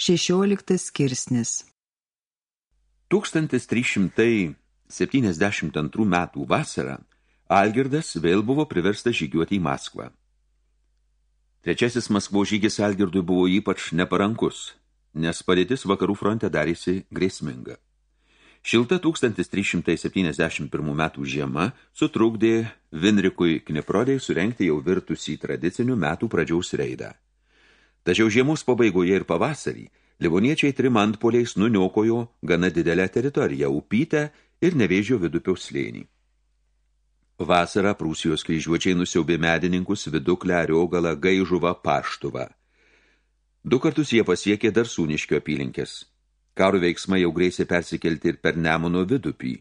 16 skirsnis 1372 metų vasarą Algirdas vėl buvo priverstas žygiuoti į Maskvą. Trečiasis Maskvos žygis Algirdui buvo ypač neparankus, nes padėtis vakarų fronte darėsi grėsminga. Šilta 1371 metų žiema sutrukdė Vinrikui Kniprodei surenkti jau virtusį tradicinių metų pradžiaus reidą. Tačiau žiemos pabaigoje ir pavasarį livoniečiai trimantpoliais nuniokojo gana didelę teritoriją upytę ir nevėžio vidupio slėnį. Vasarą Prūsijos kryžiuočiai nusiaubė medininkus viduklę riogalą gaižuvą paštuvą. Du kartus jie pasiekė dar sūniškio apylinkės. Karo veiksmai jau grėsė persikelti ir per Nemuno vidupį.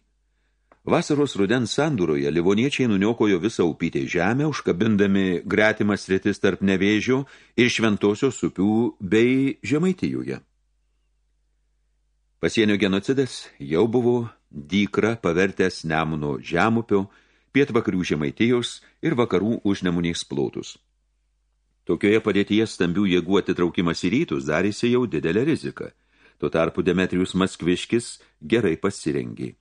Vasaros rudens sandūroje livoniečiai nuniokojo visą upytę žemę, užkabindami gretimas rytis tarp nevėžių ir šventosios upių bei žemaitijoje. Pasienio genocidas jau buvo dykra pavertęs Nemuno žemupio, pietvakarių žemaitijos ir vakarų užnemuniais plotus. Tokioje padėtyje stambių jėgų atitraukimas į rytus darėsi jau didelę riziką. Tuo tarpu Demetrijus Maskviškis gerai pasirengė.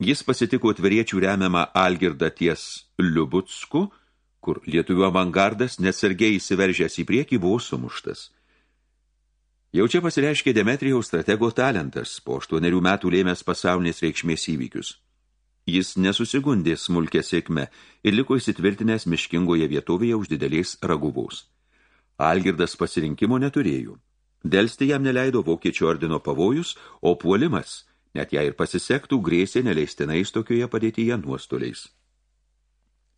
Jis pasitiko tveriečių remiamą Algirdą ties Liubutsku, kur lietuvių avangardas nesargiai įsiveržęs į priekį buvo sumuštas. Jau čia pasireiškė Demetrijaus stratego talentas, po aštuonerių metų lėmęs pasaulinės reikšmės įvykius. Jis nesusigundė smulkė sėkme ir liko įsitvirtinęs miškingoje vietovėje už didelės raguvaus. Algirdas pasirinkimo neturėjo. Delsti jam neleido vokiečių ordino pavojus, o puolimas – net jei ir pasisektų, grėsė neleistinais tokioje padėtyje nuostoliais.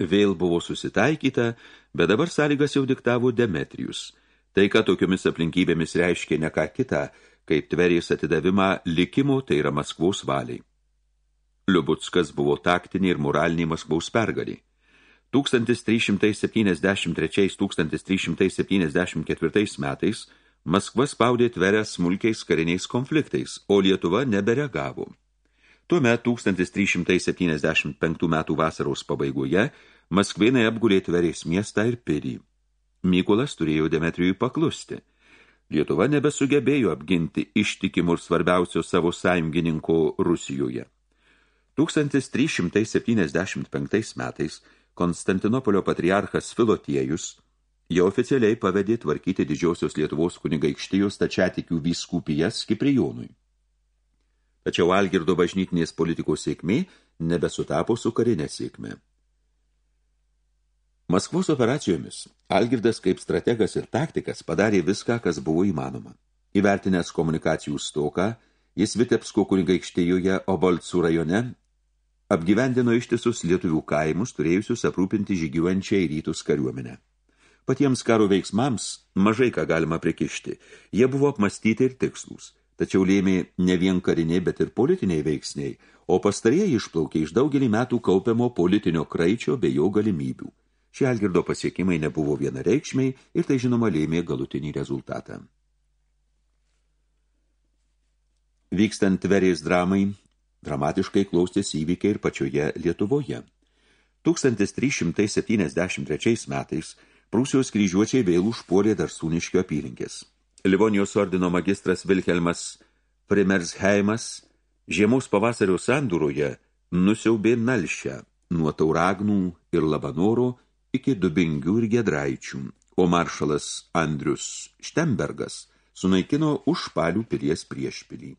Vėl buvo susitaikyta, bet dabar sąlygas jau diktavo Demetrijus. Tai, kad tokiomis aplinkybėmis reiškė ne ką kitą, kaip tverės atidavimą likimo, tai yra Maskvos valiai. Liubutskas buvo taktinė ir moralinė Maskvaus pergalė. 1373-1374 metais Maskva spaudė tverę smulkiais kariniais konfliktais, o Lietuva nebereagavo. Tuomet 1375 metų vasaros pabaigoje Maskvėnai apgulė tverės miestą ir pirį. Mykolas turėjo Demetrijui paklusti. Lietuva nebesugebėjo apginti ištikimų ir svarbiausio savo sąjungininko Rusijoje. 1375 metais Konstantinopolio patriarchas Filotiejus jau oficialiai pavedė tvarkyti didžiosios Lietuvos kunigaikštijos tačiatikių vyskupijas Kiprijonui. Tačiau Algirdo bažnytinės politikos sėkmė nebesutapo su karinė sėkmė. Maskvos operacijomis Algirdas kaip strategas ir taktikas padarė viską, kas buvo įmanoma. Įvertinęs komunikacijų stoką, jis Vitebsko kunigaikštijoje Obolcų rajone apgyvendino ištisus lietuvių kaimus, turėjusius aprūpinti žygiuojančią į rytus kariuomenę. Patiems karo veiksmams mažai ką galima prikišti. Jie buvo apmastyti ir tikslus. Tačiau lėmė ne vien kariniai, bet ir politiniai veiksniai, o pastarieji išplaukė iš daugelį metų kaupiamo politinio kraičio bei jo galimybių. Šie Algirdo pasiekimai nebuvo vienareikšmiai ir tai žinoma lėmė galutinį rezultatą. Vykstant tverės dramai, dramatiškai klaustės įvykiai ir pačioje Lietuvoje. 1373 metais Prūsijos kryžiuočiai vėl užpuolė Darsūniškio apylinkės. Livonijos ordino magistras Vilhelmas Primersheimas žiemos pavasario sandūroje nusiaubė Nalšę nuo Tauragnų ir Labanoro iki Dubingių ir Gedraičių, o maršalas Andrius Štembergas sunaikino užpalių pilies priešpilį.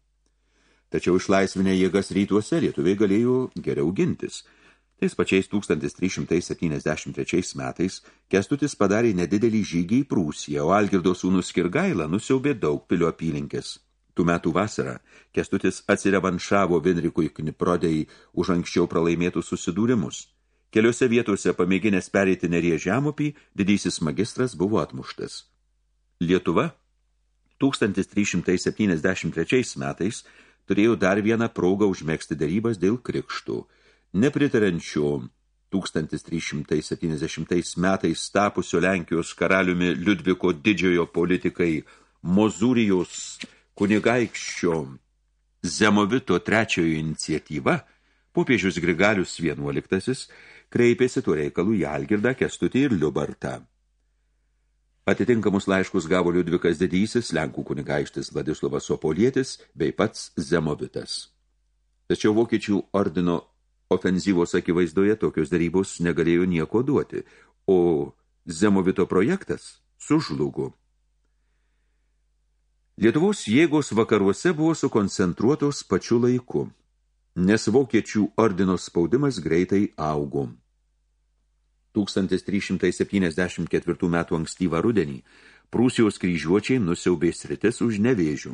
Tačiau išlaisvinę jėgas rytuose lietuviai galėjo geriau gintis – Tais pačiais 1373 metais Kestutis padarė nedidelį žygį į Prūsiją, o Algirdo sūnus Kirgaila nusiaubė daug pilio apylinkės. Tų metų vasarą Kestutis atsirevanšavo Vinrikui Kniprodei už anksčiau pralaimėtus susidūrimus. Keliose vietose pamėginęs pereiti nerie žemupį, didysis magistras buvo atmuštas. Lietuva 1373 metais turėjo dar vieną progą užmėgsti darybas dėl krikštų – nepritarančių 1370 metais tapusio Lenkijos karaliumi Liudviko didžiojo politikai Mozūrijos kunigaikščio Zemovito trečiojo iniciatyva, popiežius Grigalius XI kreipėsi tuo reikalų į Algirdą, Kestutį ir Liubartą. Atitinkamus laiškus gavo Liudvikas Didysis, Lenkų kunigaištis Vladislavas Sopolietis bei pats Zemovitas. Tačiau vokiečių ordino ofenzyvos akivaizdoje tokios darybos negalėjo nieko duoti, o Zemovito projektas sužlugo. Lietuvos jėgos vakaruose buvo sukoncentruotos pačiu laiku, nes vokiečių ordino spaudimas greitai augo. 1374 metų ankstyvą rudenį Prūsijos kryžiuočiai nusiaubė sritis už nevėžių.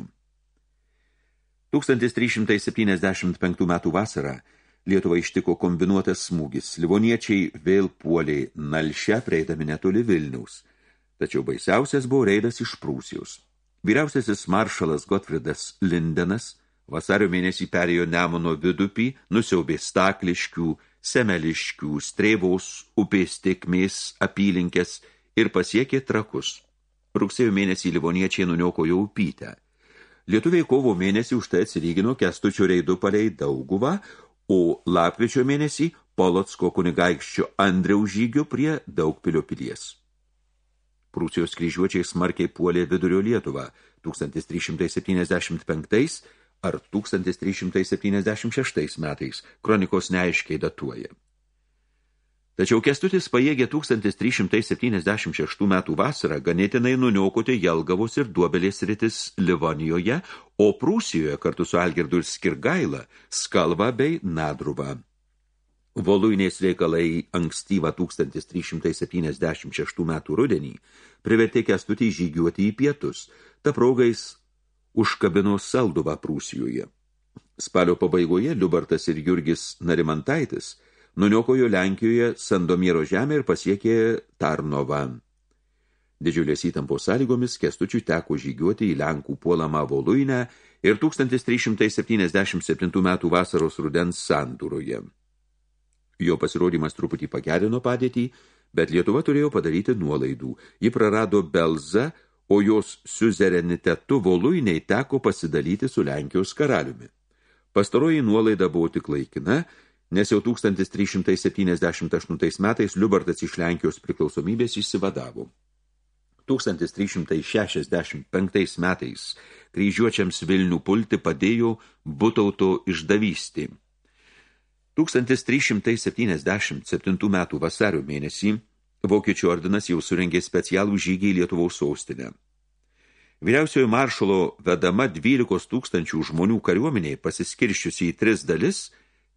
1375 metų vasarą Lietuvą ištiko kombinuotas smūgis. Livoniečiai vėl puoliai Nalšę, prieidami netoli Vilniaus. Tačiau baisiausias buvo reidas iš Prūsijos. Vyriausiasis maršalas Gotfridas Lindenas vasario mėnesį perėjo Nemuno vidupį, nusiaubė stakliškių, semeliškių, streivos, upės tekmės, apylinkės ir pasiekė trakus. Rugsėjo mėnesį livoniečiai nuniokojo upytę. Lietuviai kovo mėnesį už tai atsilygino kestučio reidu palei dauguvą, o lapkričio mėnesį Polotsko kunigaikščio Andriaus žygio prie Daugpilio pilies. Prūsijos kryžiuočiai smarkiai puolė vidurio Lietuvą 1375 ar 1376 metais, kronikos neaiškiai datuoja. Tačiau Kestutis pajėgė 1376 metų vasarą ganėtinai nuniokoti Jelgavos ir Duobelės rytis Livonijoje, o Prūsijoje kartu su Algirdu ir Skirgaila Skalva bei Nadruva. Voluinės reikalai ankstyvą 1376 metų rudenį privertė Kestutį žygiuoti į pietus, ta progais užkabino Salduvą Prūsijoje. Spalio pabaigoje Liubartas ir Jurgis Narimantaitis nuniokojo Lenkijoje Sandomiero žemę ir pasiekė Tarnovą. Didžiulės įtampos sąlygomis Kestučiui teko žygiuoti į Lenkų puolamą Voluinę ir 1377 metų vasaros rudens sandūroje. Jo pasirodymas truputį pagerino padėtį, bet Lietuva turėjo padaryti nuolaidų. Ji prarado Belzą, o jos siuzerenitetu voluiniai teko pasidalyti su Lenkijos karaliumi. Pastaroji nuolaida buvo tik laikina, nes jau 1378 metais Liubartas iš Lenkijos priklausomybės išsivadavo. 1365 metais kryžiuočiams Vilnių pulti padėjo Butauto išdavystį. 1377 metų vasario mėnesį Vokiečių ordinas jau surengė specialų žygį į Lietuvos sostinę. Vyriausiojo maršalo vedama 12 tūkstančių žmonių kariuomeniai pasiskirščiusi į tris dalis,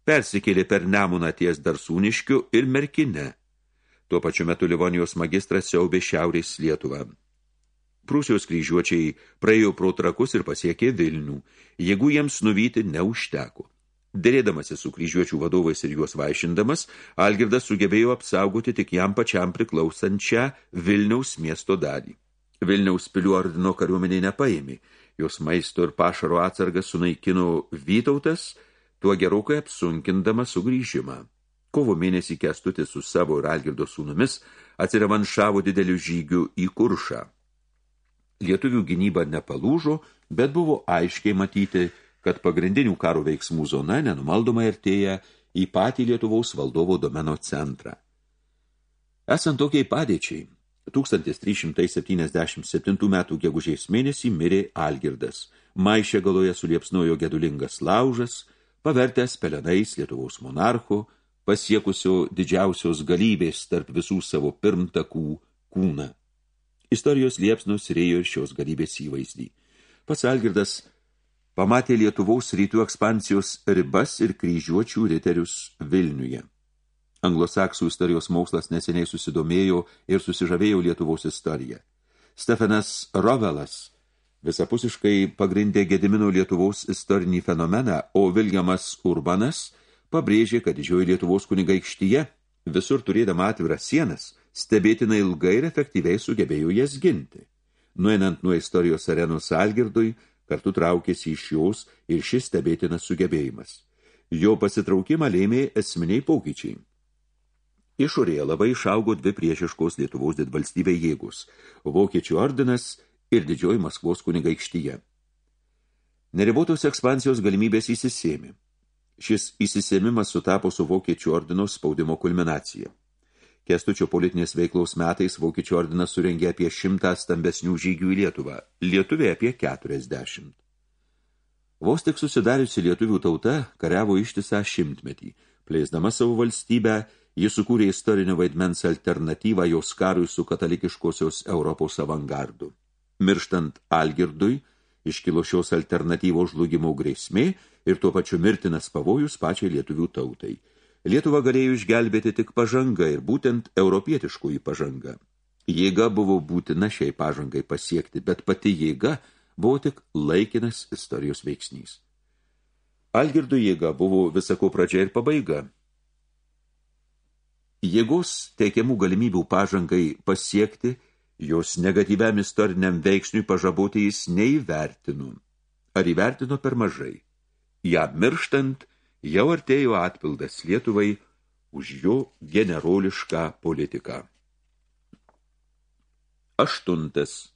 persikėlė per Nemuną ties Darsūniškiu ir Merkine. Tuo pačiu metu Livonijos magistras siaubė šiaurės Lietuvą. Prūsijos kryžiuočiai praėjo pro trakus ir pasiekė Vilnių. Jėgų jiems nuvyti neužteko. Dėrėdamasi su kryžiuočių vadovais ir juos vaišindamas, Algirdas sugebėjo apsaugoti tik jam pačiam priklausančią Vilniaus miesto dalį. Vilniaus pilių ordino kariuomeniai nepaėmė, jos maisto ir pašaro atsargas sunaikino Vytautas, tuo gerokai apsunkindama sugrįžimą. Kovo mėnesį Kestutis su savo ir Algirdo sūnumis atsirevanšavo didelių žygių į Kuršą. Lietuvių gynyba nepalūžo, bet buvo aiškiai matyti, kad pagrindinių karo veiksmų zona nenumaldomai artėja į patį Lietuvaus valdovo domeno centrą. Esant tokiai padėčiai, 1377 metų gegužės mėnesį mirė Algirdas, maišė galoje suliepsnojo gedulingas laužas, pavertęs pelenais Lietuvaus monarcho, pasiekusio didžiausios galybės tarp visų savo pirmtakų kūną. Istorijos liepsnos rėjo šios galybės įvaizdį. Pats Algirdas pamatė Lietuvaus rytų ekspansijos ribas ir kryžiuočių riterius Vilniuje. Anglosaksų istorijos mokslas neseniai susidomėjo ir susižavėjo Lietuvos istoriją. Stefanas Rovelas visapusiškai pagrindė Gedimino Lietuvos istorinį fenomeną, o Viljamas Urbanas pabrėžė, kad didžioji Lietuvos kunigaikštyje, visur turėdama atviras sienas, stebėtinai ilgai ir efektyviai sugebėjo jas ginti. Nueinant nuo istorijos arenos Algirdui, kartu traukėsi iš jos ir šis stebėtinas sugebėjimas. Jo pasitraukimą lėmė esminiai pokyčiai. Išorėje labai išaugo dvi priešiškos Lietuvos didvalstybė jėgos – Vokiečių ordinas ir didžioji Maskvos kunigaikštyje. Neribotos ekspansijos galimybės įsisėmė. Šis įsisėmimas sutapo su Vokiečių ordino spaudimo kulminacija. Kestučio politinės veiklos metais Vokiečių ordinas surengė apie šimtą stambesnių žygių į Lietuvą, Lietuvė apie 40. Vos tik susidariusi lietuvių tauta kariavo ištisą šimtmetį. Plėsdama savo valstybę, jis sukūrė istorinio vaidmens alternatyvą jos karui su katalikiškosios Europos avangardu. Mirštant Algirdui, iškilo šios alternatyvos žlugimo grėsmė ir tuo pačiu mirtinas pavojus pačiai lietuvių tautai – Lietuva galėjo išgelbėti tik pažanga ir būtent europietiškųjų pažanga. Jėga buvo būtina šiai pažangai pasiekti, bet pati jėga buvo tik laikinas istorijos veiksnys. Algirdo jėga buvo visako pradžia ir pabaiga. Jėgos teikiamų galimybių pažangai pasiekti, jos negatyviam istoriniam veiksniui pažaboti jis neįvertino. Ar įvertino per mažai? Ja mirštant – jau artėjo atpildas Lietuvai už jo generolišką politiką. Aštuntas.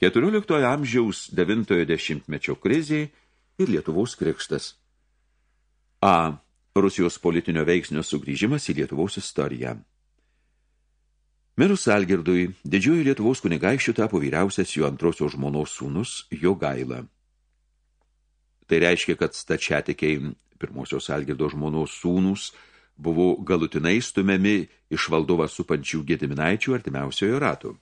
14 amžiaus 9 dešimtmečio krizė ir Lietuvos krikštas. A. Rusijos politinio veiksnio sugrįžimas į Lietuvos istoriją. Mirus Algirdui, didžioji Lietuvos kunigaikščių tapo vyriausias jo antrosios žmonos sūnus Jogaila. Tai reiškia, kad stačiatikiai pirmosios Algirdo žmonos sūnus buvo galutinai stumiami iš valdovą supančių gediminaičių artimiausiojo ratų.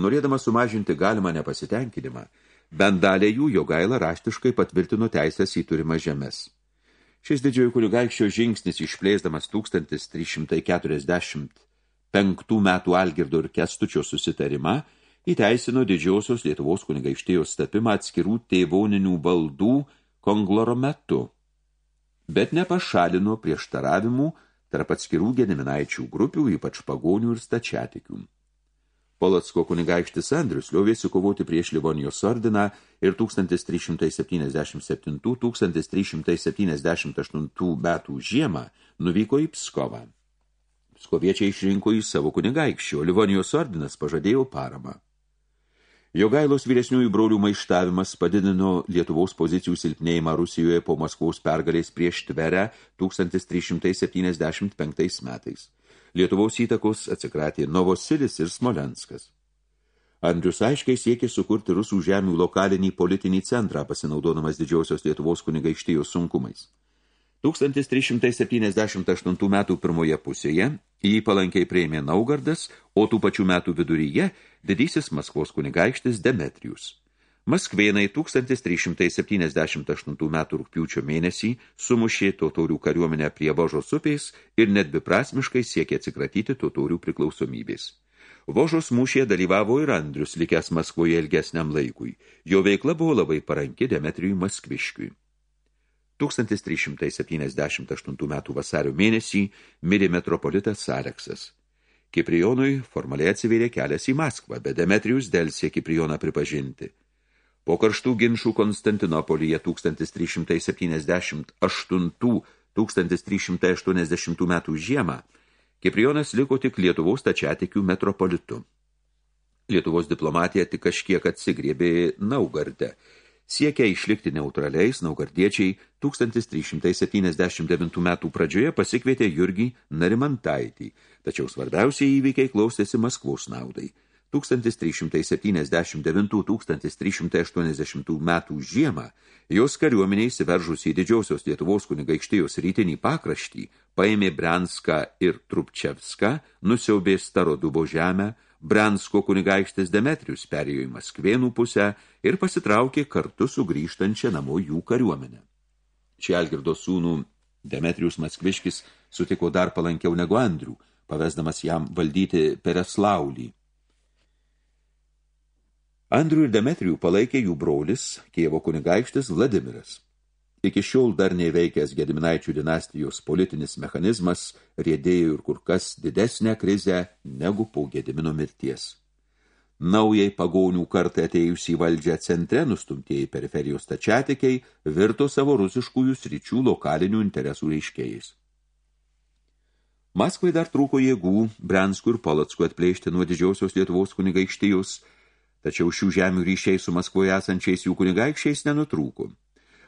Norėdama sumažinti galimą nepasitenkinimą, bent dalė jų jo gaila raštiškai patvirtino teisės į turimą žemės. Šis didžiojo kunigaikščio žingsnis išplėsdamas 1345 metų Algirdo ir Kestučio susitarimą įteisino didžiosios Lietuvos kunigaikštėjos tapimą atskirų tėvoninių valdų konglorometu, bet nepašalino prieštaravimų tarp atskirų gediminaičių grupių, ypač pagonių ir stačiatikių. Polocko kunigaikštis Andrius liovėsi kovoti prieš Livonijos ordiną ir 1377-1378 metų žiemą nuvyko į Pskovą. Pskoviečiai išrinko į savo kunigaikščio, Livonijos ordinas pažadėjo paramą. Jogailos vyresniųjų brolių maištavimas padidino Lietuvos pozicijų silpnėjimą Rusijoje po Maskvaus pergalės prieš Tverę 1375 metais. Lietuvos įtakos atsikratė Novosilis ir Smolenskas. Andrius aiškiai siekė sukurti rusų žemių lokalinį politinį centrą, pasinaudodamas didžiosios Lietuvos kunigaikštijos sunkumais. 1378 metų pirmoje pusėje jį palankiai prieimė Naugardas, o tų pačių metų viduryje didysis Maskvos kunigaikštis Demetrijus. Maskvėnai 1378 metų rūpiučio mėnesį sumušė totorių kariuomenę prie Vožos upės ir net beprasmiškai siekė atsikratyti totorių priklausomybės. Vožos mūšėje dalyvavo ir Andrius, likęs Maskvoje ilgesniam laikui. Jo veikla buvo labai paranki Demetrijui Maskviškiui. 1378 metų vasario mėnesį mirė metropolitas Aleksas. Kiprijonui formaliai atsivėrė kelias į Maskvą, bet Demetrijus delsė Kiprijoną pripažinti. Po karštų ginčių Konstantinopolyje 1378-1380 metų žiemą Kiprijonas liko tik Lietuvos tačiatikių metropolitu. Lietuvos diplomatija tik kažkiek atsigriebė Naugarde – Siekia išlikti neutraliais, naugardiečiai 1379 metų pradžioje pasikvietė Jurgį Narimantaitį, tačiau svarbiausiai įvykiai klausėsi Maskvos naudai. 1379-1380 metų žiemą jos kariuomeniai įsiveržus į didžiosios Lietuvos kunigaikštijos rytinį pakraštį, paėmė Brenską ir Trupčevską, nusiaubė Starodubo žemę, Bransko kunigaikštis Demetrius perėjo į Maskvėnų pusę ir pasitraukė kartu su grįžtančia namo jų kariuomenę. Čia Algirdo sūnų Demetrius Maskviškis sutiko dar palankiau negu Andrių, pavesdamas jam valdyti Pereslaulį. Andrių ir Demetrijų palaikė jų brolis, Kievo kunigaikštis Vladimiras. Iki šiol dar neveikęs Gediminaičių dinastijos politinis mechanizmas rėdėjo ir kur kas didesnę krizę negu po Gedimino mirties. Naujai pagonių kartą atėjus į valdžią centre nustumtieji periferijos tačiatikiai virto savo rusiškųjų sričių lokalinių interesų reiškėjais. Maskvai dar trūko jėgų Brenskų ir Palackų atplėšti nuo didžiausios Lietuvos kunigaikštijos, tačiau šių žemių ryšiai su Maskvoje esančiais jų kunigaikščiais nenutrūko.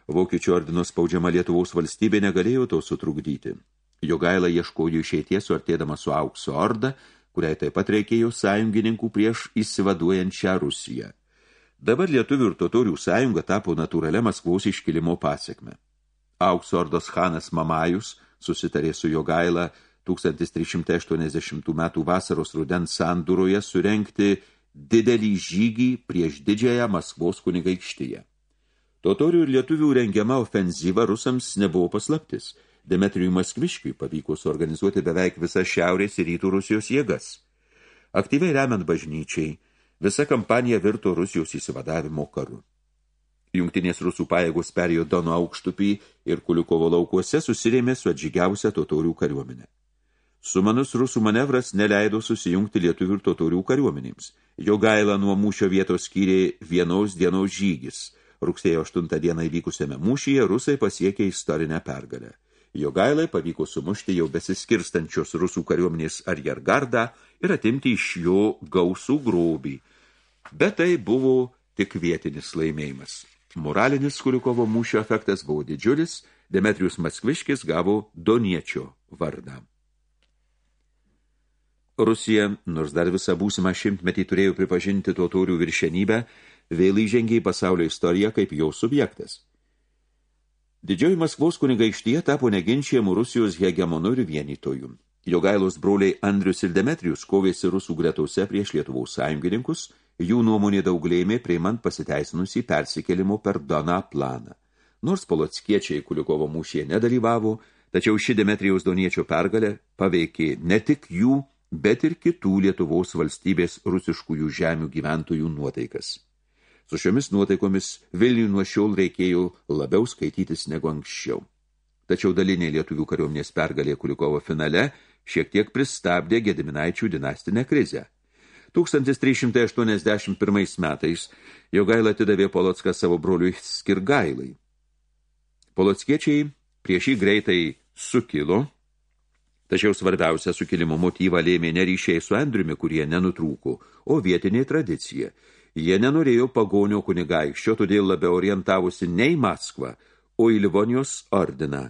Vokiečių ordino spaudžiama Lietuvos valstybė negalėjo to sutrukdyti. Jogaila ieškojo išeities suartėdama su aukso orda, kuriai taip pat reikėjo sąjungininkų prieš įsivaduojančią Rusiją. Dabar lietuvių ir totorių sąjunga tapo natūralia Maskvos iškilimo pasiekme. Aukso ordos Hanas Mamajus susitarė su Jogaila 1380 metų vasaros rudens sanduroje surenkti didelį žygį prieš didžiąją Maskvos kunigaikštyje. Totorių ir lietuvių rengiama ofenzyva rusams nebuvo paslaptis. Demetrijui Maskviškiui pavyko suorganizuoti beveik visas šiaurės ir rytų Rusijos jėgas. Aktyviai remiant bažnyčiai, visa kampanija virto Rusijos įsivadavimo karu. Jungtinės rusų pajėgos perėjo Dono aukštupį ir Kulikovo laukuose susirėmė su atžygiausia totorių kariuomenė. Sumanus rusų manevras neleido susijungti lietuvių ir totorių kariuomenėms. Jo gailą nuo mūšio vietos skyrė vienos dienos žygis. Rugsėjo 8 dieną įvykusiame mūšyje rusai pasiekė istorinę pergalę. Jo gailai pavyko sumušti jau besiskirstančios rusų kariuomenės arjergardą ir atimti iš jo gausų grobį. Bet tai buvo tik vietinis laimėjimas. Moralinis Kulikovo mūšio efektas buvo didžiulis, Demetrijus Maskviškis gavo Doniečio vardą. Rusija, nors dar visą būsimą šimtmetį turėjo pripažinti totorių viršenybę, vėl įžengė į pasaulio istoriją kaip jau subjektas. Didžioji Maskvos kunigaikštyje tapo neginčiamų Rusijos hegemonu ir vienytojų. Jogailos broliai Andrius ir Demetrijus kovėsi rusų gretose prieš Lietuvos sąjungininkus, jų nuomonė daug lėmė priimant pasiteisinusį persikelimo per Doną planą. Nors polockiečiai Kulikovo mūšyje nedalyvavo, tačiau ši Demetrijaus Doniečio pergalė paveikė ne tik jų, bet ir kitų Lietuvos valstybės rusiškųjų žemių gyventojų nuotaikas. Su šiomis nuotaikomis Vilniui nuo šiol reikėjo labiau skaitytis negu anksčiau. Tačiau dalinė lietuvių kariuomenės pergalė Kulikovo finale šiek tiek pristabdė Gediminaičių dinastinę krizę. 1381 metais Jogaila atidavė Polocką savo broliui Skirgailai. Polockiečiai prieš jį greitai sukilo Tačiau svarbiausia sukilimo motyvą lėmė ne ryšiai su Andriumi, kurie nenutrūko, o vietinė tradicija. Jie nenorėjo pagonio kunigaikščio, todėl labiau orientavosi ne į Maskvą, o į Livonijos ordiną.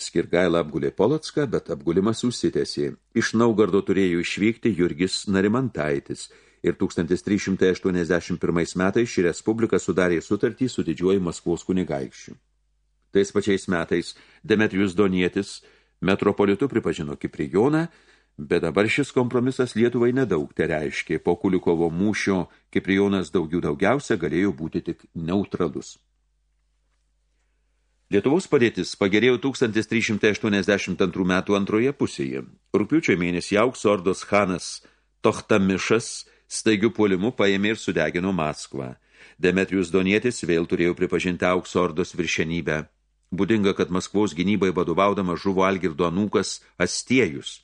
Skirgaila apgulė Polocką, bet apgulimas užsitėsi. Iš Naugardo turėjo išvykti Jurgis Narimantaitis ir 1381 metais ši respublika sudarė sutartį su didžiuoju Maskvos kunigaikščiu. Tais pačiais metais Demetrijus Donietis – Metropolitu pripažino Kiprijoną, bet dabar šis kompromisas Lietuvai nedaug te reiškė. Po Kulikovo mūšio Kiprijonas daugiau daugiausia galėjo būti tik neutralus. Lietuvos padėtis pagerėjo 1382 metų antroje pusėje. Rūpiučio mėnesį aukso ordos Hanas Tohtamišas staigių puolimu paėmė ir sudegino Maskvą. Demetrijus Donietis vėl turėjo pripažinti aukso ordos viršenybę. Būdinga, kad Maskvos gynybai vadovaudama žuvo Algirdo anūkas Astiejus.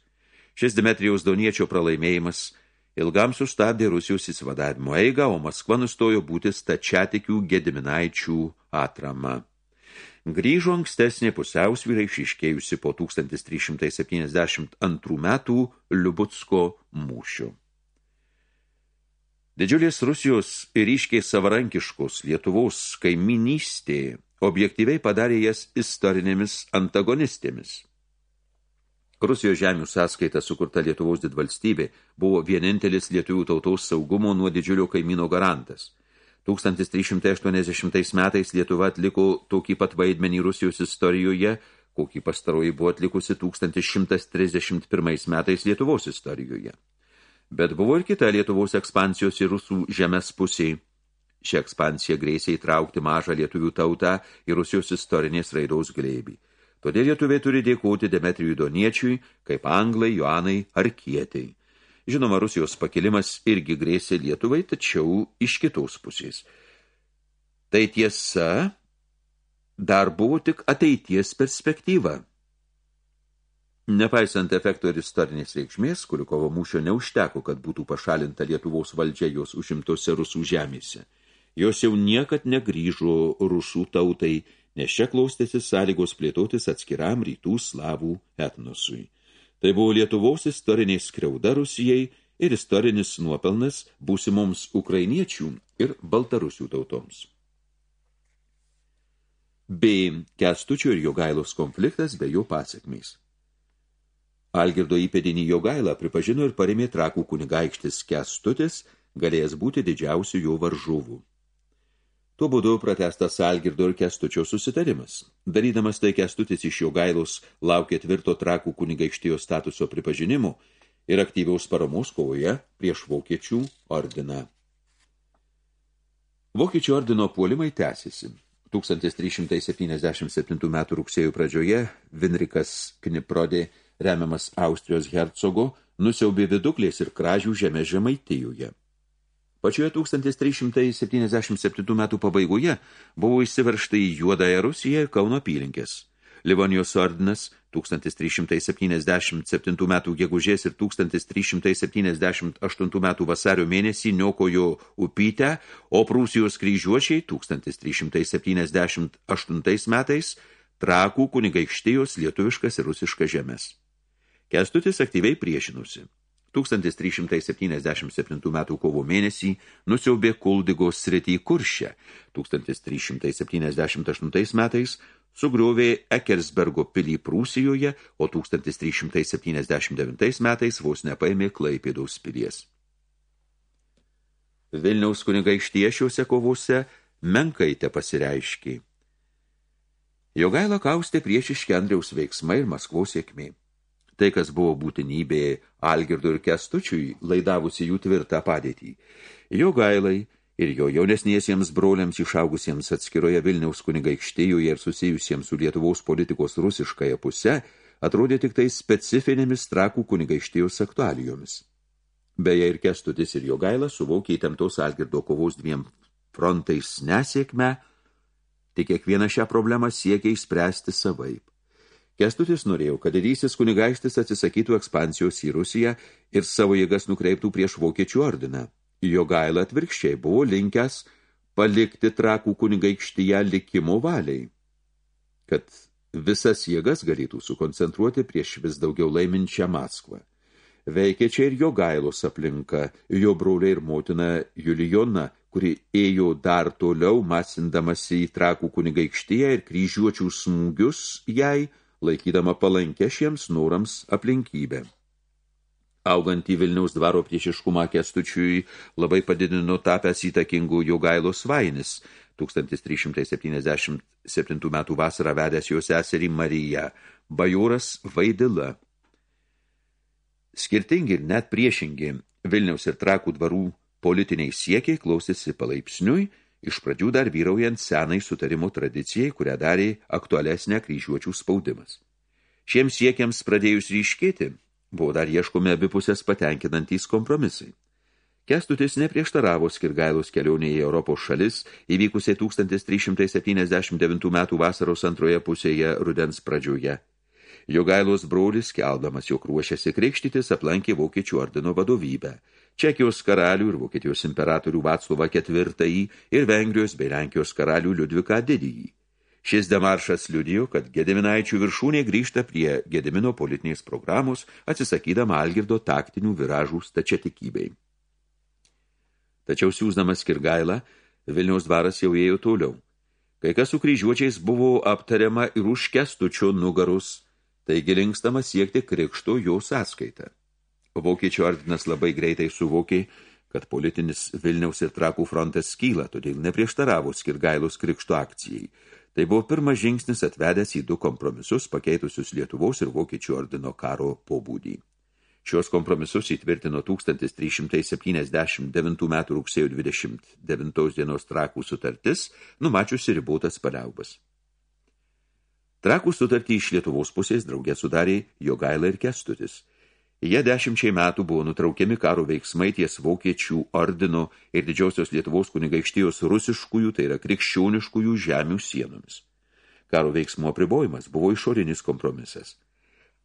Šis Demetrijaus Doniečio pralaimėjimas ilgam sustabdė Rusijos įsivadavimo eigą, o Maskva nustojo būti stačiatikių gediminaičių atrama. Grįžo ankstesnė pusiausvyra išiškėjusi po 1372 metų Liubutsko mūšių. Didžiulės Rusijos ir ryškiai savarankiškos Lietuvos kaiminystė objektyviai padarė jas istorinėmis antagonistėmis. Rusijos žemių sąskaita sukurta Lietuvos didvalstybė buvo vienintelis lietuvių tautos saugumo nuo didžiulio kaimyno garantas. 1380 metais Lietuva atliko tokį pat vaidmenį Rusijos istorijoje, kokį pastaroji buvo atlikusi 1131 metais Lietuvos istorijoje. Bet buvo ir kita Lietuvos ekspansijos į rusų žemės pusėje Ši ekspansija grėsė įtraukti mažą lietuvių tautą į Rusijos istorinės raidos glėbį. Todėl lietuviai turi dėkoti Demetrijui Doniečiui, kaip anglai, Joanai ar kietiai. Žinoma, Rusijos pakilimas irgi grėsė Lietuvai, tačiau iš kitos pusės. Tai tiesa, dar buvo tik ateities perspektyva. Nepaisant efekto ir istorinės reikšmės, Kulikovo mūšio neužteko, kad būtų pašalinta Lietuvos valdžia jos užimtose rusų žemėse jos jau niekad negrįžo rusų tautai, nes čia klaustėsi sąlygos plėtotis atskiram rytų slavų etnosui. Tai buvo Lietuvos istorinė skriauda Rusijai ir istorinis nuopelnas būsimoms ukrainiečių ir baltarusių tautoms. B. Kestučio ir Jogailos konfliktas bei jo pasiekmės. Algirdo įpėdinį Jogailą pripažino ir parėmė trakų kunigaikštis Kestutis, galėjęs būti didžiausių jo varžuvų. Tuo būdu pratestas Algirdo ir Kestučio susitarimas. Darydamas tai Kestutis iš Jogailos laukė tvirto trakų kunigaikštijo statuso pripažinimų ir aktyviaus paramos kovoje prieš vokiečių ordiną. Vokiečių ordino puolimai tęsiasi. 1377 m. rugsėjo pradžioje Vinrikas Kniprodė remiamas Austrijos hercogo, nusiaubė viduklės ir kražių žemė žemaitijoje. Pačioje 1377 metų pabaigoje buvo įsiveršta į Juodąją Rusiją ir Kauno apylinkės. Livonijos ordinas 1377 metų gegužės ir 1378 metų vasario mėnesį niokojo Upytę, o Prūsijos kryžiuočiai 1378 metais Trakų kunigaikštijos lietuviškas ir rusiškas žemės. Kestutis aktyviai priešinusi. 1377 metų kovo mėnesį nusiaubė Kuldigos sritį Kuršę. 1378 metais sugriovė Ekersbergo pilį Prūsijoje, o 1379 metais vos nepaėmė Klaipėdaus pilies. Vilniaus kunigaikštiešiuose kovose menkai te pasireiškiai. Jogaila kaustė priešiški Andriaus veiksmai ir Maskvos sėkmė. Tai, kas buvo būtinybė Algirdo ir Kestučiui, laidavusi jų tvirtą padėtį. Jo gailai ir jo jaunesniesiems broliams išaugusiems atskiroje Vilniaus kunigaikštijoje ir susijusiems su Lietuvos politikos rusiškąją pusę, atrodė tik tai specifinėmis trakų kunigaikštijos aktualijomis. Beje, ir Kestutis ir jo gaila suvokė įtemptos Algirdo kovos dviem frontais nesėkme, tik kiekvieną šią problemą siekia išspręsti savaip. Kestutis norėjo, kad didysis kunigaikštis atsisakytų ekspansijos į Rusiją ir savo jėgas nukreiptų prieš vokiečių ordiną. Jo gaila atvirkščiai buvo linkęs palikti trakų kunigaikštyje likimo valiai, kad visas jėgas galėtų sukoncentruoti prieš vis daugiau laiminčią Maskvą. Veikė čia ir jo gailos aplinka, jo broliai ir motina Julijona, kuri ėjo dar toliau, masindamasi į trakų kunigaikštyje ir kryžiuočių smūgius jai, laikydama palankę šiems norams aplinkybę. Augant į Vilniaus dvaro priešiškumą Kestučiui labai padidino tapęs įtakingų Jogailos Vainis, 1377 metų vasarą vedęs jo seserį Mariją, bajoras Vaidila. Skirtingi ir net priešingi Vilniaus ir Trakų dvarų politiniai siekiai klausėsi palaipsniui, iš pradžių dar vyraujant senai sutarimo tradicijai, kurią darė aktualesnė kryžiuočių spaudimas. Šiems siekiams pradėjus ryškėti, buvo dar ieškomi abipusės patenkinantys kompromisai. Kestutis neprieštaravo Skirgailos kelionėje į Europos šalis, įvykusiai 1379 metų vasaros antroje pusėje rudens pradžioje. Jogailos brolis, keldamas jog ruošiasi krikštytis, aplankė Vokiečių ordino vadovybę – Čekijos karalių ir Vokietijos imperatorių Vaclovą IV ir Vengrijos bei Lenkijos karalių Liudviką didįjį. Šis demaršas liudijo, kad Gediminaičių viršūnė grįžta prie Gedimino politinės programos, atsisakydama Algirdo taktinių viražų stačiatikybei. Tačiau siūsdamas Kirgailą, Vilniaus dvaras jau ėjo toliau. Kai kas su kryžiuočiais buvo aptariama ir už kestučio nugarus, taigi linkstama siekti krikšto jo sąskaitą. Vokiečių ordinas labai greitai suvokė, kad politinis Vilniaus ir Trakų frontas skyla, todėl neprieštaravo Skirgailos krikšto akcijai. Tai buvo pirmas žingsnis atvedęs į du kompromisus, pakeitusius Lietuvos ir Vokiečių ordino karo pobūdį. Šios kompromisus įtvirtino 1379 metų rugsėjo 29 dienos Trakų sutartis, numačiusi ribotas paliaubas. Trakų sutartį iš Lietuvos pusės draugė sudarė Jogaila ir Kestutis – Jie dešimčiai metų buvo nutraukiami karo veiksmai ties vokiečių ordino ir didžiosios Lietuvos kunigaikštijos rusiškųjų, tai yra krikščioniškųjų žemių sienomis. Karo veiksmų apribojimas buvo išorinis kompromisas.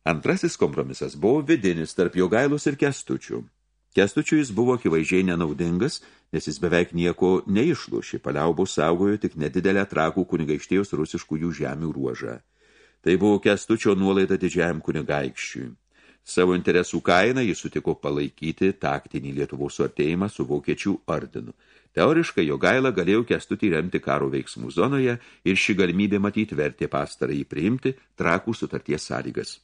Antrasis kompromisas buvo vidinis tarp Jogailos ir Kestučių. Kestučių jis buvo akivaizdžiai nenaudingas, nes jis beveik nieko neišlušė, paliaubų saugojo tik nedidelę trakų kunigaikštijos rusiškųjų žemių ruožą. Tai buvo Kestučio nuolaida didžiajam kunigaikščiui. Savo interesų kainą jis sutiko palaikyti taktinį Lietuvos suartėjimą su vokiečių ordinu. Teoriškai jo gaila galėjo kestutį remti karo veiksmų zonoje ir ši galimybė matyti vertė pastarą jį priimti trakų sutarties sąlygas.